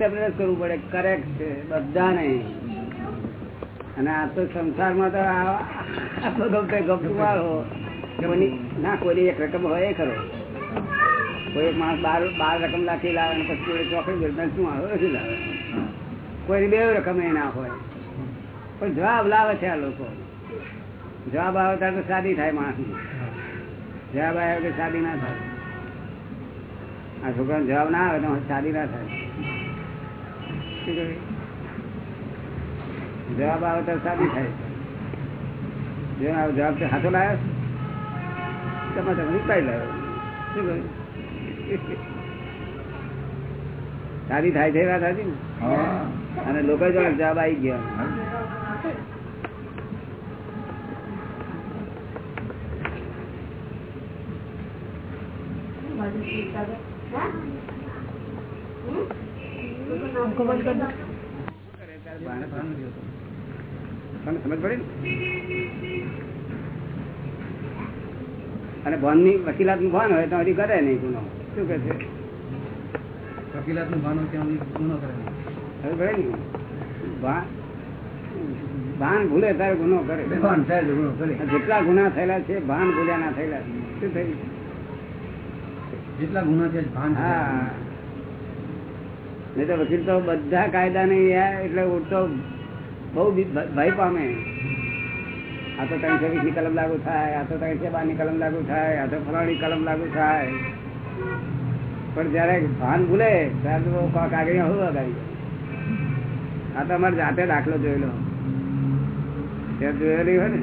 Accept કરવું પડે. Correct છે, બધાને. અને આ તો સંસારમાં તો આખો ગમતે ગમતું વાળો. કોઈની ના, કોઈની એક રકમ હોય ખરો. કોઈ એક માણસ બાર બાર રકમ લાખી લાવે અને પછી કોઈ ચોકડી ગયો શું આવે? ઓછી લાવે? કોઈની બે રકમ એ ના હોય. પણ જવાબ લાવે છે આ લોકો. જવાબ આવે ત્યારે તો શાદી થાય માણસની. જવાબ આવ્યો કે શાદી ના થાય. આ છોકરાનો જવાબ ના આવે તો શાદી ના થાય? જવાબ આવે તો શાદી થાય. જવાબ તો હાથો લાવ્યો તમે તમે ઉપાય લાવ્યો. શું કહ્યું? સારી થાય છે વાત હતી ને? અને લોકો જો જવાબ આવી ગયા. અને ભાનની? વકીલાતનું ભાન હોય તો હજી કરે નહીં ગુનો. શું કે છે? વકીલાતનું ભાન હોય ત્યાં ગુનો કરે ખબર પડે ને ભાન ભૂલે ત્યારે ગુનો કરે. થાય તો ગુનો કરે. જેટલા ગુના થયેલા છે ભાન ભૂલ્યા ના થયેલા છે. શું થયું? જેટલા ગુના છે ભાન હા. નહીં તો વકીલ તો બધા કાયદા ને એટલે ઉડતો બહુ ભય પામે. આ તો ત્રણસો વીસની કલમ લાગુ થાય આ તો ત્રણસો બારની કલમ લાગુ થાય આ તો ફલાણી કલમ લાગુ થાય. પણ જયારે ભાન ભૂલે ત્યારે તો કાંક આગળ હું આ તો અમારે જાતે દાખલો જોયેલો. ત્યાં જોયેલી હોય ને?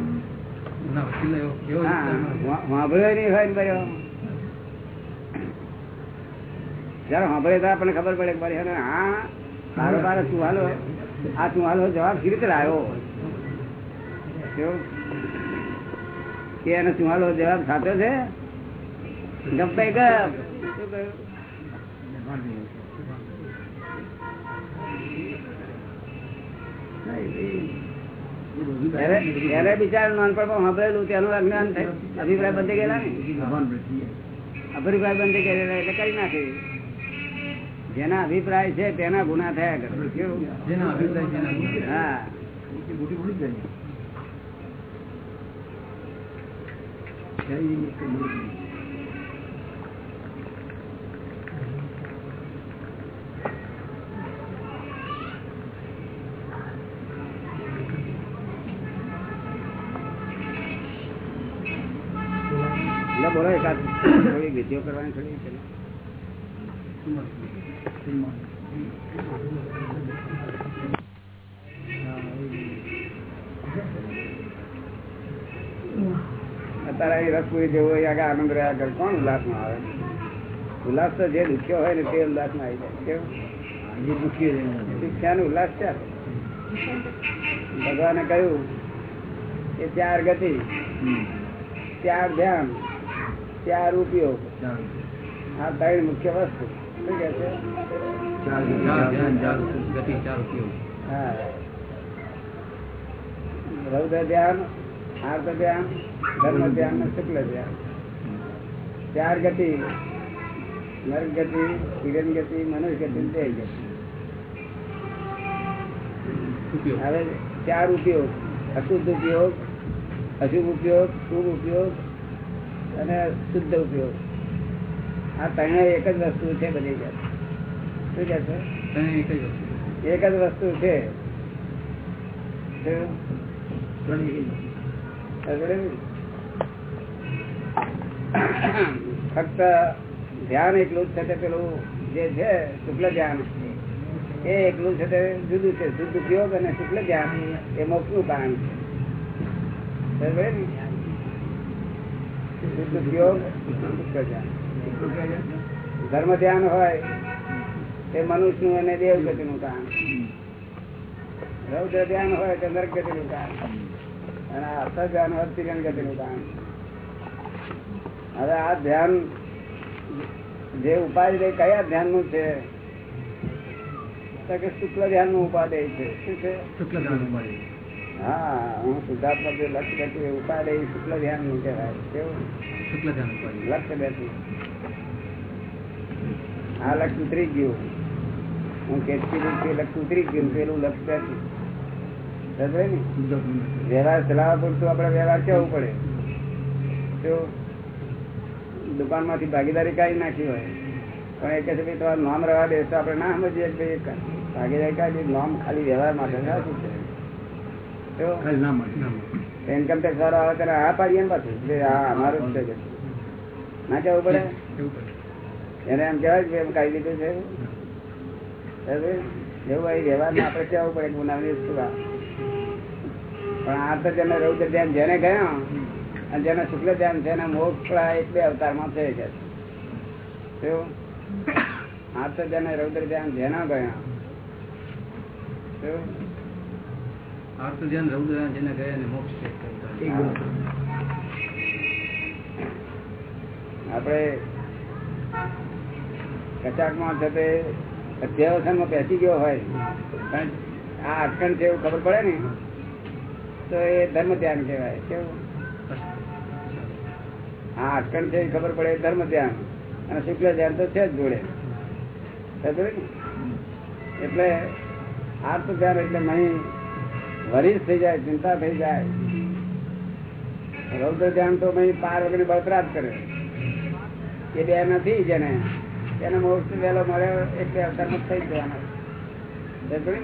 વાંભળ્યો નહીં હોય ને ભાઈ જયારે સાંભળે તો આપણને ખબર પડે કે બારો બાર ચુહાલો, આ ચુહાલો જવાબ કેવી રીતે લાવ્યો? કે એનો ચુહાલો જવાબ સાચો છે? ગપ ગપ થાય. અભિપ્રાય બંધ ગયેલા ને? અભિપ્રાય બંધ કરેલા એટલે કરી નાખે. જેના અભિપ્રાય છે તેના ગુના થયા કરે. કેવું? જેના અભિપ્રાય. હા. બોલો એકાદ થોડી વિધિઓ કરવાની થોડી છે ને. અત્યારે રસપુરી જેવો આનંદ રહ્યા ઘર કોણ ઉલ્લાસમાં આવે? ઉલ્લાસ તો જે દુખ્યો હોય ને તે ઉલ્લાસમાં આવી જાય. કેવું? ઉલ્લાસ છે? ભગવાને કહ્યું કે ચાર ગતિ. ચાર ધ્યાન ચાર ઉપયોગ. આ ત્રણ મુખ્ય વસ્તુ. રૌદ્ર ધ્યાન આર્ત ધ્યાન ધર્મ ધ્યાન અને શુક્લ ધ્યાન ચાર ગતિ નર્ક ગતિ કિરણ ગતિ મનુષ્ય ગતિ હવે ચાર ઉપયોગ અશુદ્ધ ઉપયોગ અશુભ ઉપયોગ શુભ ઉપયોગ અને શુદ્ધ ઉપયોગ. આ ત્રણે એક જ વસ્તુ છે બધી જાત શું કે છે? એક જ વસ્તુ. છે? ફક્ત ધ્યાન એકલું જ છે પેલું જે છે શુક્લ ધ્યાન એ એકલું છે તે જુદું છે. શુદ્ધ ઉપયોગ અને શુક્લ ધ્યાન એ મોક્ષનું કારણ છે? શુદ્ધ ઉપયોગ શુક્લ ધ્યાન. ધર્મ ધ્યાન હોય તે મનુષ્યનું અને દેવ ગતિ નું કામ રૌદ્ર ધ્યાન હોય તે નરક ગતિ નું કામ અને અર્થ ધ્યાન હોય તિરણ ગતિ નું કામ હવે આ ધ્યાન જે ઉપાધિ છે, કયા ધ્યાનનું છે કે શુક્લ ધ્યાનનું ઉપાદેય છે. શું છે? શુક્લ ધ્યાન ઉપાડે. હા હું શુદ્ધાત્મક જે લક્ષ્ય બેઠું એ ઉપાદેય શુક્લ ધ્યાનનું કહેવાય. કેવું? શુક્લ ધ્યાન લક્ષ્ય બેઠું. આ લક્ષ ઉતરી ગયું. હું કેટલી લક્ષ ઉતરી ગયું પેલું લક્ષ નથી ને? વ્યવહાર ચલાવવા પૂરતું આપણે વ્યવહાર કેવું પડે? તો દુકાનમાંથી ભાગીદારી કાઢી નાખી હોય. પણ એ કે છે ભાઈ તમારું નામ રહેવા દે. તો આપણે ના સમજીએ ભાઈ ભાગીદારી કાઢી નામ ખાલી વ્યવહાર માટે છે? નામ માટે, નામ ઇન્કમ ટેક્સ વાળો આવે ત્યારે હા પાડીએ ને પાછું. આ અમારું જ છે ના કેવું પડે. એને એમ કેવાય કે એમ કાઢી લીધું છે? એવું હોય વ્યવહારમાં આપણે કેવું પડે વસ્તુ પણ આ તો જેને રૌદ્ર ધ્યાન જેને ગયા અને જેને શુક્લ ધ્યાન છે એને મોક્ષ એક બે અવતારમાં થઈ ગયા છે? આ તો જેને રૌદ્ર ધ્યાન જેના ગયા કેવું? ધ્યાન રૌદ્ર ધ્યાન જેને ગયા એને મોક્ષ છે આપણે કચાકમાં છે તે અધ્યાવસાનમાં બેસી ગયો હોય, પણ આ અટકણ છે એવું ખબર પડે ને, તો એ ધર્મ ધ્યાન કહેવાય. કેવું? હા, અટકણ છે ખબર પડે ધર્મ ધ્યાન અને શુક્લ ધ્યાન તો છે જ જોડે. એટલે આત્મ ધ્યાન એટલે મહી વરિષ્ઠ થઈ જાય, ચિંતા થઈ જાય. રૌદ્ર ધ્યાન તો મહી પાર વગર બળતરા જ કરે. એ બે નથી જેને તેને મોક્ષ વહેલો મળે બે અવતારમાં થઈ જવાનો. ને?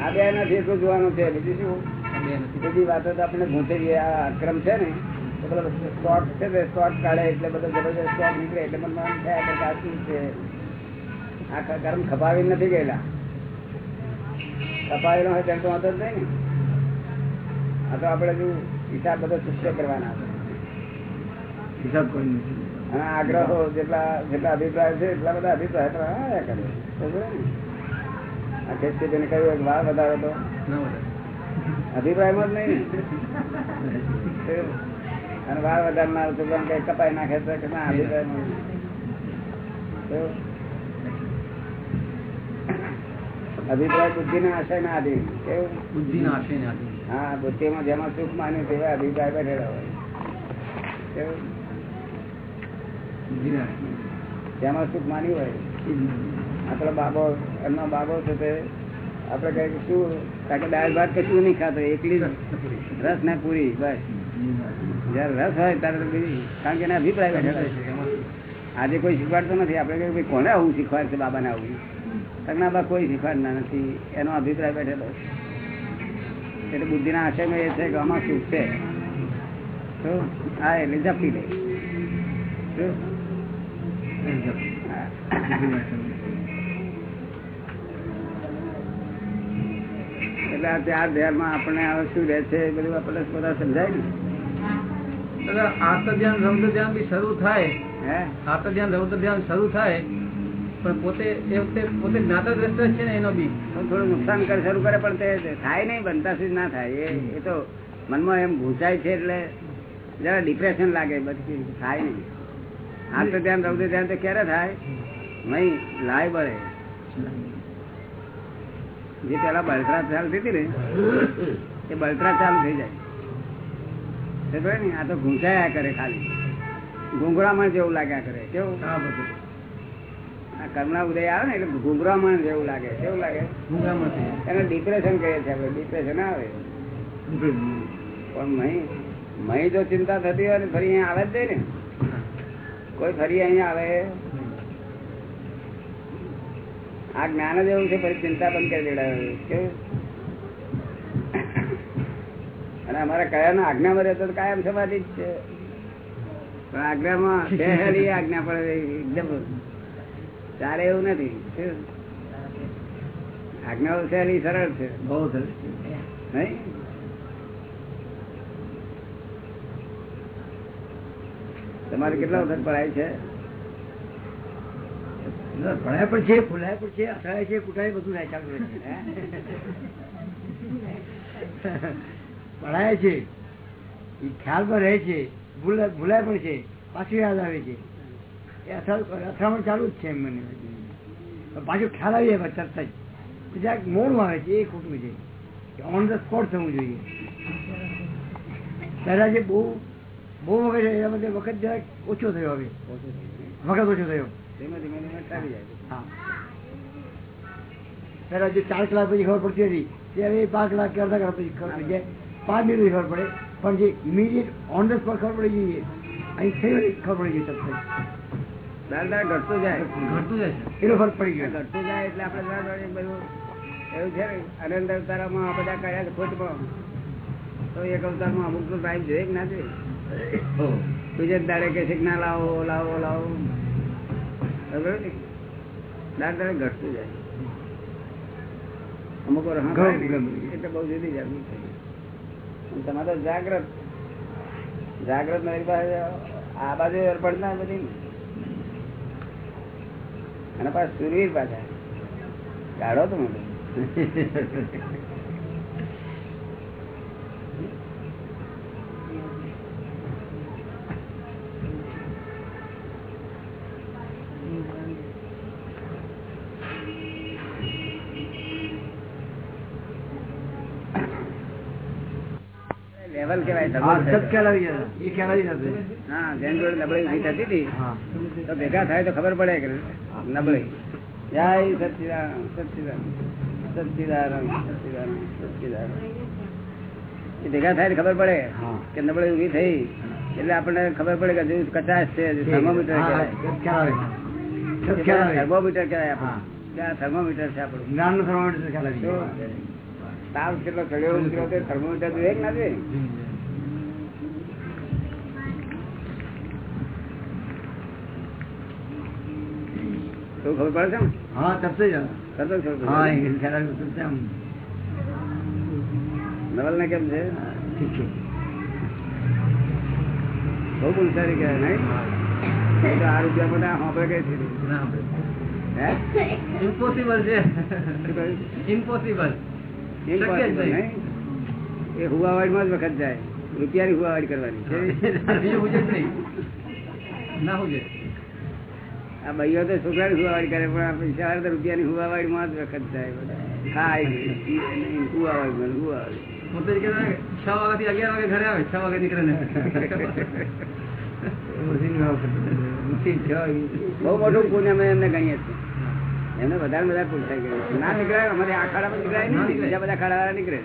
આ બે નથી એટલું જોવાનું છે. બીજું શું? બધી વાતો તો આપણે ગૂંચવી આ અક્રમ છે ને, તો પેલો શોર્ટ છે તે શોર્ટ કાઢે એટલે બધો જબરજસ્ત શોર્ટ નીકળે એટલે મને મન થાય કે સાચું છે? આ ક- કર્મ ખપાવી નથી ગયેલા. ખપાવેલો હોય ત્યારે તો વાંધો જ નહીં ને. આ તો આપણે જો હિસાબ બધો સુસ્ય કરવાના હિસાબ કોઈ નથી અને આગ્રહો જેટલા જેટલા અભિપ્રાય છે એટલા બધા અભિપ્રાય તો આવ્યા કરે આ ખેતી તેને કહ્યું એક વાર વધારો તો. ના. અભિપ્રાયમાં જ નહીં ને? અને વાર વધારનાર છોકરા કઈ કપાઈ નાખે છે કે ના અભિપ્રાયમાં અભિપ્રાય બુદ્ધિ ના આશય ના આધીન. કેવું બુદ્ધિના આશયને આધીન. હા બુદ્ધિમાં જેમાં સુખ માન્યું તેવા અભિપ્રાય બેઠેલા હોય. કેવું આશયને. સુખ માન્યું હોય? આપડે બાબો, એમનો બાબો છે તે આપડે કઈ કે શું, કારણ કે દાળ ભાત કશું નહીં ખાતો, એકલી રસ ને પૂરી, બસ. જયારે રસ હોય ત્યારે કારણ કે એના અભિપ્રાય બેઠેલા આજે કોઈ શીખવાડતો નથી. આપણે ભાઈ, કોને આવું શીખવાડ છે બાબાને આવું? તકના બા કોઈ શીખવાડના નથી. એનો અભિપ્રાય બેઠેલો એટલે બુદ્ધિના આશયમાં એ છે કે આમાં સુખ છે? તો હા એટલે જપી લે. શું? એટલે આ ચાર ધ્યાનમાં આપણે શું રહે છે એ બધું આપણે બધા સમજાય ને. દાદા, ધ્યાન રૌદ્ર ધ્યાન બી શરૂ થાય. હે? આર્ત ધ્યાન રૌદ્ર ધ્યાન શરૂ થાય. પણ પોતે એ વખતે પોતે જ્ઞાતદ્રષ્ટ જ છે ને એનો બી. થોડું નુકસાન કરે શરૂ કરે પણ તે થાય નહીં બનતા સુધી ના થાય. એ એ તો મનમાં એમ ઘૂંચાય છે એટલે જરા ડિપ્રેશન લાગે બધી થાય નહીં. આ તો ધ્યાન રૌદ્ર ધ્યાન તો ક્યારે થાય? નહીં લાય બળે. જે પેલા બળતરા ચાલતી હતી ને એ બળતરા ચાલુ થઈ જાય. ને આ તો ઘૂંચાયા કરે ખાલી. ઘૂંઘરામણ જેવું લાગ્યા કરે કેવું? આ બધું. આ કર્મના ઉદય આવે ને એટલે ઘૂંઘરામણ જેવું લાગે. કેવું લાગે? એને ડિપ્રેશન કહે છે આપણે ડિપ્રેશન આવે. પણ મહી મહી જો ચિંતા થતી હોય ને ફરી અહીંયા આવે જ જાય ને. કોઈ ફરી અહીંયા આવે? આ જ્ઞાન જ એવું છે ફરી ચિંતા બંધ કરી દેવડાવે અને અમારા કયા આજ્ઞા માં રહેતો તો કાયમ સમાધિ જ છે. પણ આજ્ઞામાં સહેલી આજ્ઞા પડે એકદમ ચારે એવું નથી. આજ્ઞા સહેલી સરળ છે. બહુ સરસ નહીં? તમારે કેટલા વખત પડાય છે? ભણાય પણ છે, ફૂલાય પણ છે, અથડાય છે, કુટાય, બધું થાય ચાલુ રહે છે ભણાય છે. એ રહે છે ભૂલાય પણ છે, પાછું યાદ આવે છે. એ અથડ- અથડામણ ચાલુ જ છે એમ મને પાછું ખ્યાલ આવી જાય તરત જ. બીજા મોડું આવે છે, એ ખોટું છે. ઓન ધ સ્પોટ થવું જોઈએ. પહેલા જે બહુ બહુ વખત એના બદલે વખત જરાક ઓછો થયો હવે. વખત ઓછો થયો. પેલા જે ચાર કલાક પછી ખબર પડતી હતી ત્યારે પાંચ કલાક કે અડધા કલાક પછી ખબર પડી. જાય પાંચ મિનિટ ખબર પડે. પણ જે ઇમિડિયેટ ઓન ધ સ્પોટ ખબર પડી ગઈ અહીં થઈ ખબર પડી ગઈ દાળ દાળ ઘટતું જાય. ઘટતું જાય એનો ફરક પડી ગયો. ઘટતું જાય એટલે આપણે બધું એવું છે ને અનંત અવતારમાં બધા કર્યા ખોટમાં. તો એક અવતારમાં અમુક તો ટાઈમ જોઈએ કે ના જોઈએ બીજે દાડે કે છે ના લાવો લાવો લાવો. બરાબર ને? દાળ દાડે ઘટતું જાય. અમુક. એટલે બહુ જુદી જાગૃત થઈ તમારે જાગ્રત જાગ્રત મારી પાસે આ બાજુ અર્પણ ના બધી અને પાછા સુરવીર પાછા. કાઢો તો મને. લેવલ કેવાય હા જેમ જોડે નબળી ઊભી થતી હતી. તો ભેગા થાય તો ખબર પડે કે નબળી. જય સચિદાન સચિદાન ભેગા થાય ખબર પડે કે નબળી ઊભી થઈ. એટલે આપણને ખબર પડે કે કચાશ છે થર્મોમીટર કહેવાય. થર્મોમીટર કહેવાય. આપણું. થર્મોમીટર છે આપણું. થર્મોમીટર તાવ કેટલો ચડ્યો થર્મોમીટર જોઈએ કે ના જોઈએ તો ખબર પડે છે ને હા તબ से જ કરતો જ ખબર હા પડે. એ ખ્યાલ આવી ગયો તબ से આમ નવલ ને કેમ છે ઠીક છે બહુ પુલસારી કહેવાય નહીં એ તો આ રૂપિયા બધા હોંભળે કઈ છે ના આપણે હે ઇમ્પોસિબલ છે શું કહ્યું? ઇમ્પોસિબલ શક્ય જ Impossible, નહીં. નહીં? એ હુવાવાડીમાં જ વખત જાય રૂપિયાની હુવાવાડી કરવાની છે બીજું પૂછે જ નહીં ના પૂછે આ ભાઈઓ તો છોકરાની હુવાવાડી કરે પણ આ પૈસા વાળા તો રૂપિયાની હુવાવાડીમાં જ વખત જાય બધા ખાય હુવાવાડી હું તો કહેતો ને કે છ વાગ્યાથી અગિયાર વાગે ઘરે આવે છ વાગે નીકળે ને. મશીન છે બહુ મોટું પુણ્ય અમે એમને ગણીએ છીએ. એમને વધારે વધારે પૂછાય ગયું. ના નીકળાય અમારે આ ખાડામાં નીકળાય ના નહીં બીજા બધા ખાડાવાળા નીકળે.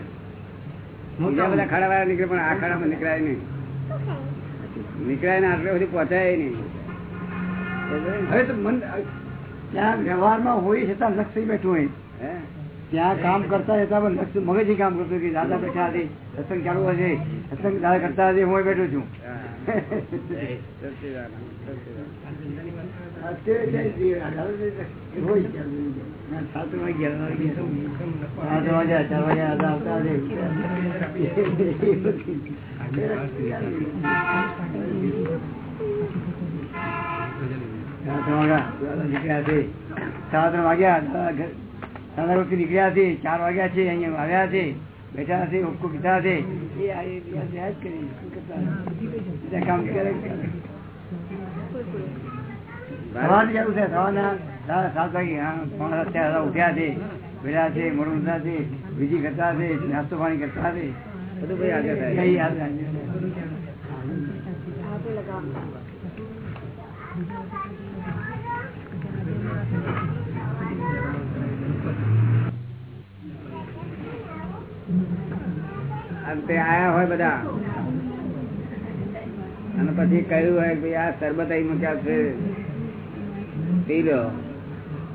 બીજા બધા ખાડાવાળા નીકળે પણ આ ખાડામાં નીકળાય નહીં. નીકળાય ને આટલે સુધી પહોંચાય નહીં. હવે તો મન ત્યાં વ્યવહારમાં હોય છતાં લક્ષ બેઠું હોય ત્યાં કામ કરતા હતા પણ લક્ષ મગજ કામ કરતું કે દાદા બેઠા હતી સત્સંગ ચાલુ હશે સત્સંગ દાદા કરતા હતી હું બેઠો છું સાત વાગ્યા, ચાર વાગ્યા, આવતા નીકળ્યા છે સાત વાગ્યા સાડા દાદા નીકળ્યા છે ચાર વાગ્યા છે અહીંયા આવ્યા છે બેઠા છે ઉપકો પીધા છે કામ કરે સવારથી ચાલુ છે સવારના સાડા સાત વાગે પોણા સાત ઉઠ્યા છે બેઠા છે મોડું ઉઠતા છે બીજી કરતા છે નાસ્તો પાણી કરતા છે થાય. કઈ યાદ રાખજો. અંતે આયા હોય બધા. અને પછી કહ્યું હોય કે આ સરબત અહીં મૂક્યા છે. પી લો.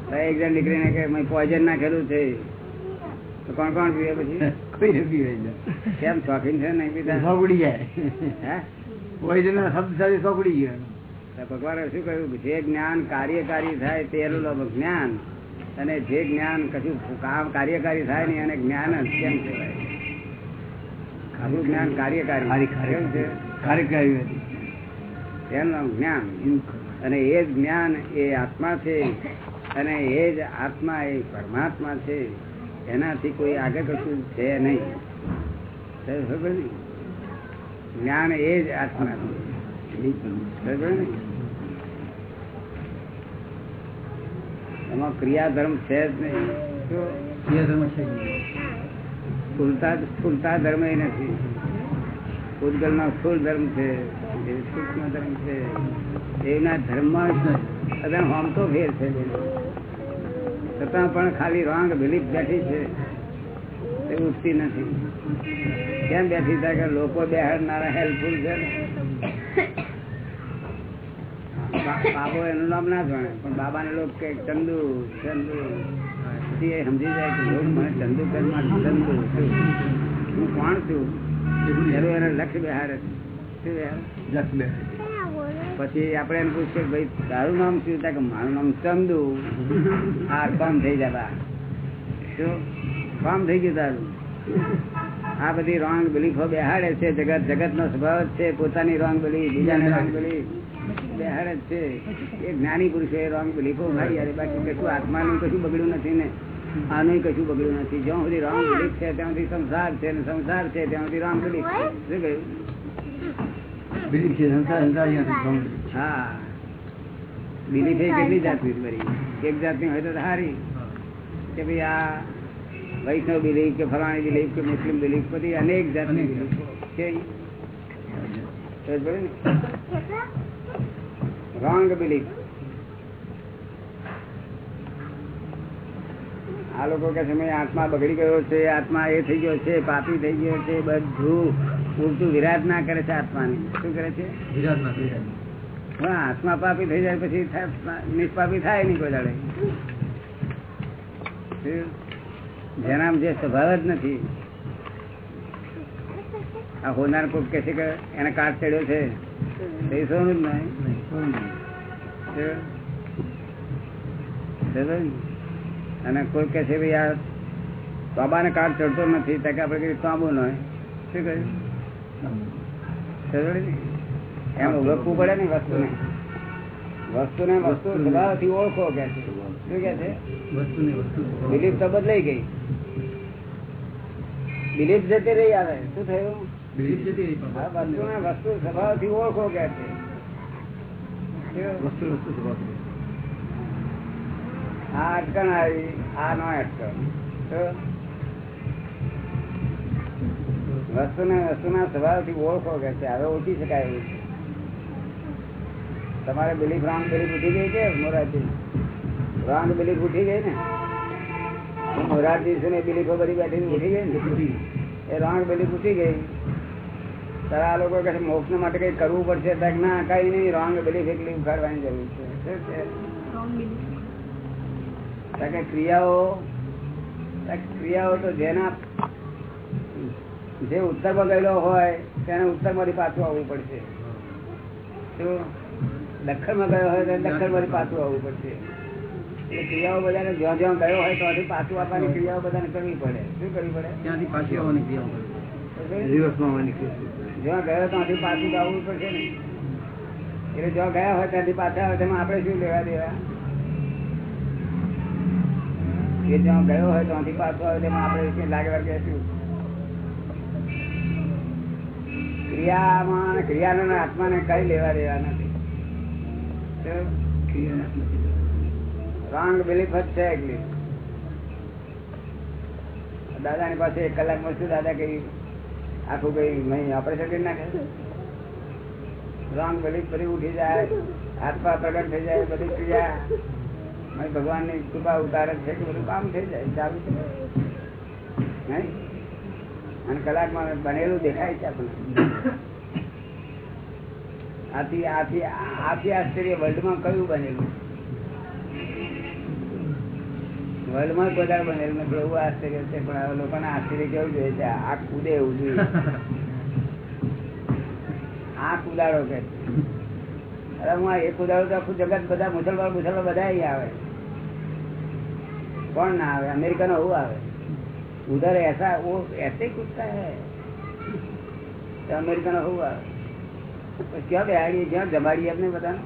તો એક જણ નીકળીને કે પોઈઝન નાખેલું છે. તો કોણ કોણ પીવે પછી? કોઈ પીવે કેમ શોખીન છે નહીં પીતા? ઉડી જાય. પોઈઝન શબ્દ સાથે શોખ ગયો. ભગવાને શું કહ્યું? જે જ્ઞાન કાર્યકારી થાય તે એનું જ્ઞાન. અને જે જ્ઞાન કશું કામ કાર્યકારી થાય નહીં અને જ્ઞાન જ કેમ કહેવાય? આપણું જ્ઞાન કાર્યકારી. કાર્યકારી. હતી એનું જ્ઞાન. અને એ જ જ્ઞાન એ આત્મા છે. અને એ જ આત્મા એ પરમાત્મા છે. એનાથી કોઈ આગળ કશું છે નહીં? જ્ઞાન એ જ આત્મા છે. એમાં ક્રિયાધર્મ છે જ નહીં. ક્રિયાધર્મ ધર્મ છે જ નહીં. સ્થૂળતા ધર્મ એ નથી. પૂતગલ નો સ્થૂળ ધર્મ છે, એ સૂક્ષ્મ ધર્મ છે, એના ધર્મ હોમ તો ફેર છે. છતાં પણ ખાલી રોંગ બિલીફ બેઠી છે તે ઉઠતી નથી. કેમ બેઠી થાય કે લોકો બેહાડનારા હેલ્પફુલ છે બાબો એનું નામ ના જાણે, પણ બાબાને લોકો કે ચંદુ ચંદુ. પછી એ સમજી જાય કે લોક મને ચંદુકરમાં ચંદુ છું. હું કોણ છું? એનું એને લક્ષ બેહાડે? પછી આપણે એમ પૂછીએ ભાઈ તારું નામ શું? થાય કે મારું નામ ચંદુ. આ કામ થઈ જતા શું? કામ થઈ ગયું તારું? આ બધી રોંગ બિલીફો બેહાડે છે. જગત જગત નો સ્વભાવ છે. પોતાની રોંગ બિલીફ બીજાને રોંગ બિલીફ બેહાડે જ છે. એ જ્ઞાની પુરુષે રોંગ બિલીફો ભાઈ યાર બાકી કશું આત્માનું કશું બગડ્યું નથી ને. આનું કશું બગડ્યું નથી. જ્યાં સુધી રોંગ બિલીફ છે ત્યાં સુધી સંસાર છે ને સંસાર છે ત્યાં સુધી રોંગ બિલીફ શું કહ્યું? બિલીફ છે સંસાર સંસારથી હા. બિલીફ એ કેટલી જાતની બરી? એક જાતની હોય તો સારી કે ભાઈ આ વૈષ્ણવ બિલીફ કે ફલાણી બિલીફ કે મુસ્લિમ બિલીફ બધી અનેક જાતની બિલીફ છે. રોંગ બિલીફ આ લોકો કે મેં આત્મા બગડી ગયો છે આત્મા એ થઈ ગયો છે પાપી થઈ ગયો છે બધું પૂરતું વિરાટ ના કરે છે આત્માને. શું કરે છે? હા આત્મા પાપી થઈ જાય પછી નિષ્પાપી થાય નહીં કોઈ દાડે? જેનામ જે સ્વભાવ જ નથી. આ હોનાર કોઈ કે છે કે એને કાટ ચડ્યો છે. તો સોનું જ નહીં? અને કોઈ કે છે ભાઈ આ બાબાને કાટ ચડતો નથી. તો આપડે કઈ તાંબુ નો શું કહ્યું? ને? એમ ઓળખવું પડે ને વસ્તુ ને વસ્તુ સ્વભાવથી ઓળખો કે છે. શું કે છે? બિલીફ તો બદલાઈ ગઈ. બિલીફ જતી રહી આવે. શું થયું? બિલીફ જતી રહી વસ્તુ ને વસ્તુ સ્વભાવથી ઓળખો કે છે? વસ્તુ વસ્તુ. આ અટકણ આવી આ નો અટકણ. વસ્તુને વસ્તુના સ્વભાવથી ઓળખો કે છે હવે ઓળખી શકાય એવું છે. તમારે બિલીફ રોંગ બિલીફ ઉઠી ગઈ છે મોરારજી? રોંગ બિલીફ ઉઠી ગઈ ને? મોરારજી છે ને બિલીફો બધી બેઠી ઉઠી ગઈ ને? એ રોંગ બિલીફ ઉઠી ગઈ. તારા આ લોકો કહે મોક્ષ માટે કઈ કરવું પડશે. ના કઈ નહીં રોંગ બિલીફ એકલી ઉખાડવાની જરૂર છે. કે ક્રિયાઓ ક્રિયાઓ તો જેના જે ઉત્તરમાં ગયેલો હોય તેને ઉત્તરમાંથી પાછું આવવું પડશે. દક્ષિણમાં ગયો હોય તો દક્ષિણમાંથી પાછું આવવું પડશે. ક્રિયાઓ બધાને જ્યાં જ્યાં ગયો હોય ત્યાંથી પાછું આપવાની ક્રિયાઓ બધાને કરવી પડે. શું કરવી પડે? ત્યાંથી પાછી આવવાની ક્રિયાઓ કરે. રિવર્સમાં આવવાની. જ્યાં ગયો ત્યાંથી પાછું આવવું પડશે ને એટલે જ્યાં ગયા હોય ત્યાંથી પાછા આવે, તેમાં આપણે શું લેવા દેવા? એ જ્યાં ગયો હોય ત્યાંથી પાછો આવે, તેમાં આપણે લાગે વાગે શું? ક્રિયામાં ક્રિયાના આત્માને કઈ લેવા દેવા નથી. શું? રોંગ બિલીફ જ છે દાદાની દાદા પાસે એક કલાક મળશું દાદા કઈ આખું કઈ નહીં ઓપરેશન કરી નાખે? રોંગ બધી ફરી ઉઠી જાય, હાથ પા પ્રગટ થઈ જાય, બધી ક્રિયા. ભગવાનની કૃપા ઉતારે છે કે બધું કામ થઈ જાય, ચાલુ છે. નહીં? અને કલાકમાં બનેલું દેખાય છે આપણને. આથી આથી આથી આશ્ચર્ય વર્લ્ડમાં કયું બનેલું? વર્લ્ડમાં બધા પણ આ જગત બધા મુસલમાન મુસલમાન બધા આવે. કોણ ના આવે? અમેરિકન એવું આવે? ઉધર એસા વો એસે કૂદતા હે. અમેરિકન એવું આવે? ક્યાં બેહાડીએ? ક્યાં જમાડીએ આપણે બધાને?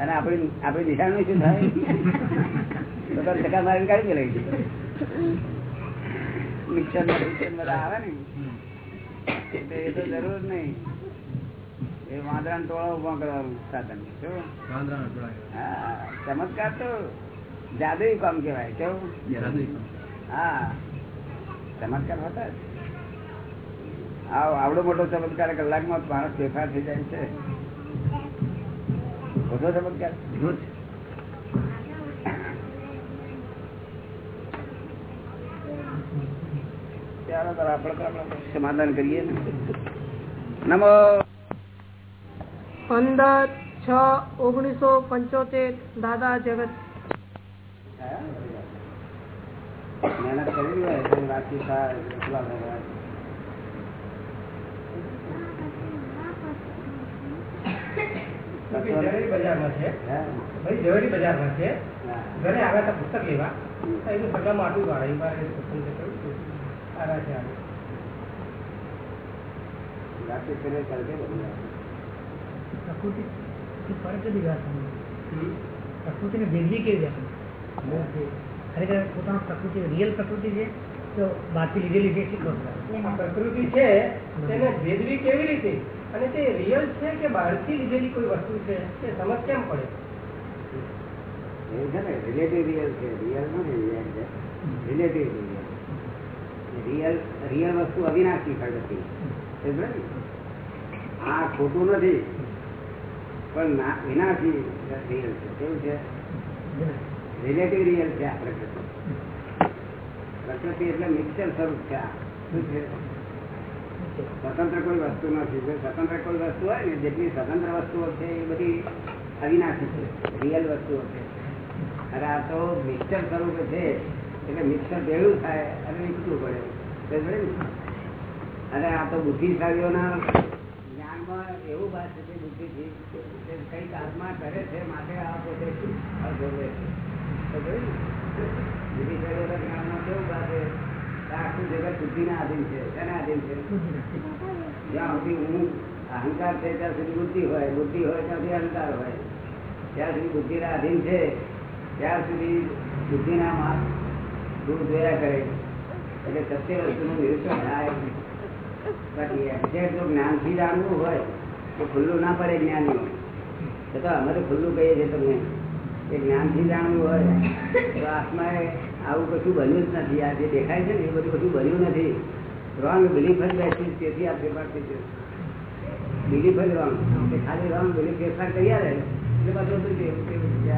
અને આપણી આપણી નિશાન શું થાય? ટકા મારીને કાઢી દઈએ. મિક્સર મિક્સર બધા આવે ને. એ તો જરૂર નહીં. એ વાંદરા ટોળો ઊભો કરવાનું સાધન શું વાંદરાના ટોળા હા ચમત્કાર તો જાદુઈ કામ કેવાય કેવું હા ચમત્કાર હોતા. આવડો મોટો ચમત્કાર કલાકમાં માણસ ફેરફાર થઈ જાય છે. બધો ચમત્કાર રોજ ચાલો તો આપણે આપણે સમાધાન કરીએ નમો. પંદર છ ઓગણીસો પંચોતેર દાદા જગત. મહેનત કરી રાખી ઝવેરી બજારમાં છે. હે? ભાઈ જવેરી બજારમાં છે. ઘરે આવ્યા હતા પુસ્તક લેવા. એનું સગામાં આટલું વાળા એ મારે પસંદ કર્યું પ્રકૃતિને ભેદવી કેવી રીતે ખરેખર પોતાનો પ્રકૃતિ રિયલ પ્રકૃતિ છે તો બહારથી લીધેલી છે શીખવો પ્રકૃતિ છે તેને ભેદવી કેવી રીતે? અને તે રિયલ છે કે બહારથી લીધેલી કોઈ વસ્તુ છે? તે સમજ કેમ પડે? એવું છે ને રિલેટિવ રિયલ છે. રિયલનું રિયલ છે. રિલેટિવ રિયલ રિયલ રિયલ વસ્તુ અવિનાશી પ્રગતિ. આ ખોટું નથી. પણ વિનાશી રિયલ છે. કેવું છે? રિલેટિવ રિયલ છે આ પ્રકૃતિ. પ્રકૃતિ એટલે મિક્સર સ્વરૂપ છે સ્વતંત્ર કોઈ વસ્તુ નથી. જો સ્વતંત્ર કોઈ વસ્તુ હોય ને, જેટલી સ્વતંત્ર વસ્તુઓ છે એ બધી અવિનાશી છે. રિયલ વસ્તુઓ છે. અરે આ તો મિક્સર સ્વરૂપે છે. એટલે મિક્સર ભેળું થાય અને નીકળવું પડે? અને આ તો બુદ્ધિશાળીઓના જ્ઞાનમાં એવું વાત છે કે બુદ્ધિથી કંઈક આત્મા કરે છે, માટે આ પોતે અવગણે છે? બુદ્ધિશાળીઓના જ્ઞાનમાં કેવું વાત છે? આખું જગત બુદ્ધિના આધીન છે. તેના આધીન છે? જ્યાં સુધી હું અહંકાર છે, ત્યાં સુધી બુદ્ધિ હોય. બુદ્ધિ હોય, ત્યાં સુધી અહંકાર હોય. જ્યાં સુધી બુદ્ધિના આધીન છે, ત્યાં સુધી બુદ્ધિના માર્ગ દૂર જોયા કરે. એટલે સત્ય વસ્તુનું નિરીક્ષણ થાય. બાકી એક્ઝેક્ટ જો જ્ઞાનથી જાણવું હોય, તો ખુલ્લું ના પડે જ્ઞાની હોય તો અમે તો ખુલ્લું કહીએ છીએ તમને એ જ્ઞાનથી જાણવું હોય, તો આત્માએ આવું કશું બન્યું જ નથી. આ જે દેખાય છે ને, એ બધું કશું બન્યું નથી. રોંગ બિલીફ જ બેસી તેથી આ થઈ છે બિલીફ જ રોંગ ખાલી રોંગ બિલીફ ફેરફાર કરી આવે એટલે બધું જે- જે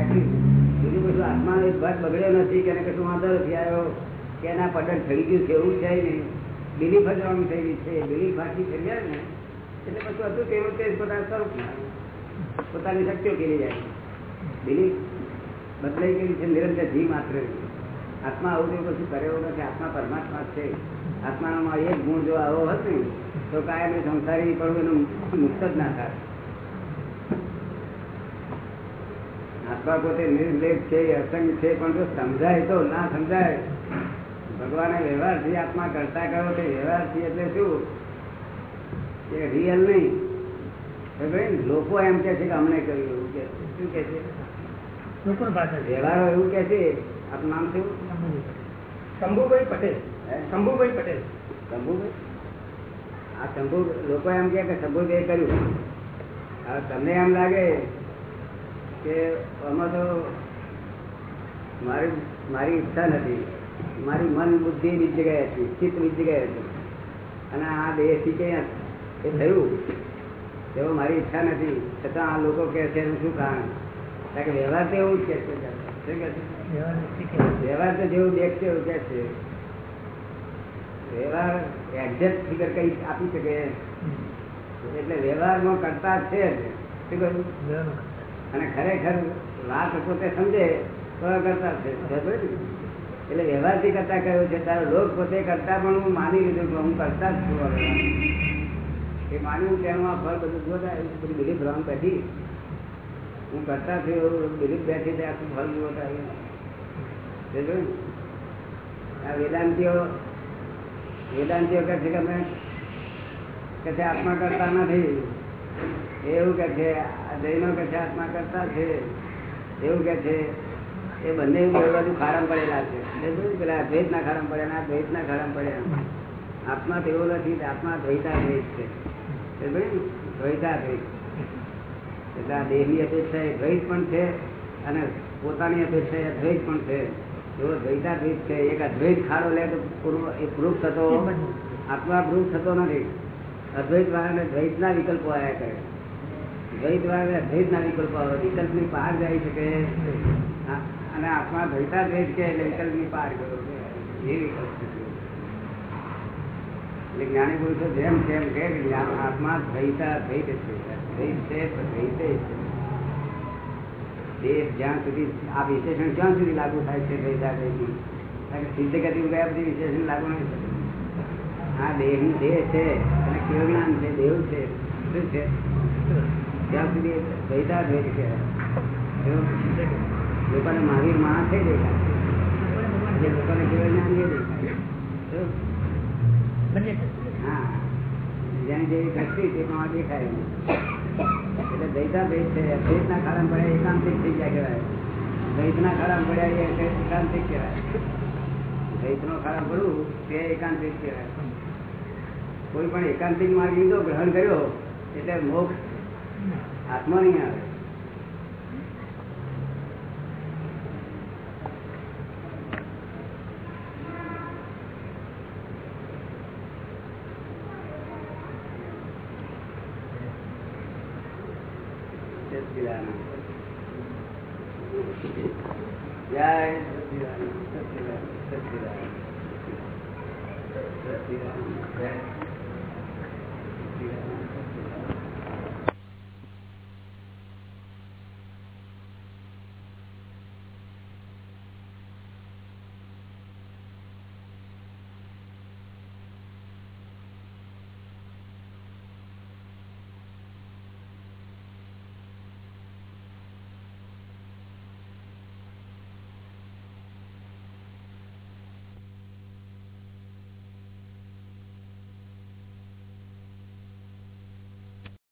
બીજું કશું આત્માનો એક બગડ્યો નથી, કે કશું વાંધો નથી આવ્યો. કે એના પટલ થઈ ગયું છે એવું છે નહીં બિલીફ જ રોંગ થઈ ગયું છે. બિલીફ ફાંસી થઈ જાય ને, એટલે પછી હતું તેવું તે પોતાના સ્વરૂપમાં પોતાની શક્તિઓ કેલી જાય? બિલીફ બદલાઈ ગયેલી છે, નિરંતર જી માત્ર આત્મા આવું તેવું કશું કરેલો નથી. આત્મા પરમાત્મા છે. આત્મામાં એક ગુણ જો આવો હશે તો કાયમ સંસારી પણ એનું મુક્ત જ ના થાય. આત્મા પોતે નિર્લેપ છે, અસંગ છે, પણ જો સમજાય તો ના સમજાય. ભગવાને વ્યવહારથી આત્મા કરતા કરો તે વ્યવહારથી એટલે શું? કે રિયલ નહીં. લોકો એમ કે છે કે અમને કહ્યું એવું કે શું કે છે? વ્યવહારો એવું કે છે? આપનું નામ શું? શંભુભાઈ પટેલ? શંભુભાઈ પટેલ. શંભુભાઈ? આ શંભુ લોકો એમ કે શંભુભાઈ કર્યું. હવે તમને એમ લાગે કે આમાં તો મારી મારી ઈચ્છા નથી. મારી મન બુદ્ધિ બીજ જગ્યાએ હતી ચિત્ત બીજ જગ્યાએ હતું. અને આ દેહથી ક્યાં એ થયું? એવો મારી ઈચ્છા નથી. છતાં આ લોકો કહે છે એનું શું કારણ? કારણ કે વ્યવહાર તો એવું જ કહે છે. વ્યવહાર તો જેવું દેખશે એવું કે છે. વ્યવહાર એક્ઝેક્ટ ફિગર કઈ આપી શકે? એટલે વ્યવહારમાં કરતા છે જ. શું કહ્યું? અને ખરેખર વાત પોતે સમજે તો કરતા છે? એટલે વ્યવહારથી કરતા કહ્યું છે, તારો લોક પોતે કરતા પણ હું માની લીધું કે હું કરતા જ છું. એ માન્યું તેનું આ ફળ બધું જોતા બધી બિલીફ રોંગ બેઠી હું કરતા છું એવું બિલીફ બેઠી ત્યાં આખું ફળ જોતા આ વેદાંતિઓ વેદાંતિઓ કહે છે કે અમે, કે છે આત્મા કરતા નથી. એવું કે છે, આ જૈનો કે છે આત્મા કરતા છે. એવું કે છે એ બંને બે બાજુ ખારામ પડેલા છે. પેલા દ્વૈત ના ખારામ પડ્યા દ્વૈત ના ખારામ પડ્યા આત્મા તેવો નથી આત્મા દ્વૈતા દ્વૈત છે? દ્વૈતા દ્વૈત એટલે આ દેહની અપેક્ષા એ દ્વૈત પણ છે અને પોતાની અપેક્ષા એ દ્વૈત પણ છે. એવો દ્વૈતા દ્વૈત છે. એક અદ્વૈત ખાડો લે તો એ પ્રૂફ થતો આત્મા પ્રૂફ થતો નથી. અદ્વૈત વાળાને દ્વૈતના વિકલ્પો આવ્યા કરે. દ્વૈત વાળાને અદ્વૈતના વિકલ્પો આવે વિકલ્પની પાર જાય શકે. અને આત્મા દ્વૈતા દ્વૈત કે એટલે વિકલ્પની પાર કરો એ વિકલ્પ છે. એટલે જ્ઞાની પુરુષો જેમ તેમ કહે કે જ્ઞાન આત્મા દ્વૈતા દ્વૈત છે. દ્વૈત છે તો દ્વૈત છે. દેહ જ્યાં સુધી, આ વિશેષણ ક્યાં સુધી લાગુ થાય છે દ્વૈતા દ્વૈતની કારણ કે સિદ્ધ ગતિ ગયા પછી વિશેષણ લાગુ નહીં થતું. આ દેહ દેહ છે અને કેવું જ્ઞાન છે? દેવ છે. શું છે? ત્યાં સુધી દ્વૈતા દ્વૈત કહેવાય એવું? લોકોને મહાવીર માણસ થઈ દેખાય જે લોકોને કેવું જ્ઞાન એ દેખાય. હા. જેની જેવી શક્તિ તે પ્રમાણે દેખાય એટલે દ્વૈતા દ્વૈત છે. દ્વૈતના કારણ પડ્યા એકાંતિક થઈ ગયા કહેવાય. દ્વૈતના કારણ પડ્યા એ એકાંતિક કહેવાય. નો ખાડામાં પડવું તે એકાંતિક કહેવાય. કોઈ પણ એકાંતિક માર્ગ લીધો ગ્રહણ કર્યો એટલે મોક્ષ આત્મા નહીં આવે. સચ્ચિદાનંદ.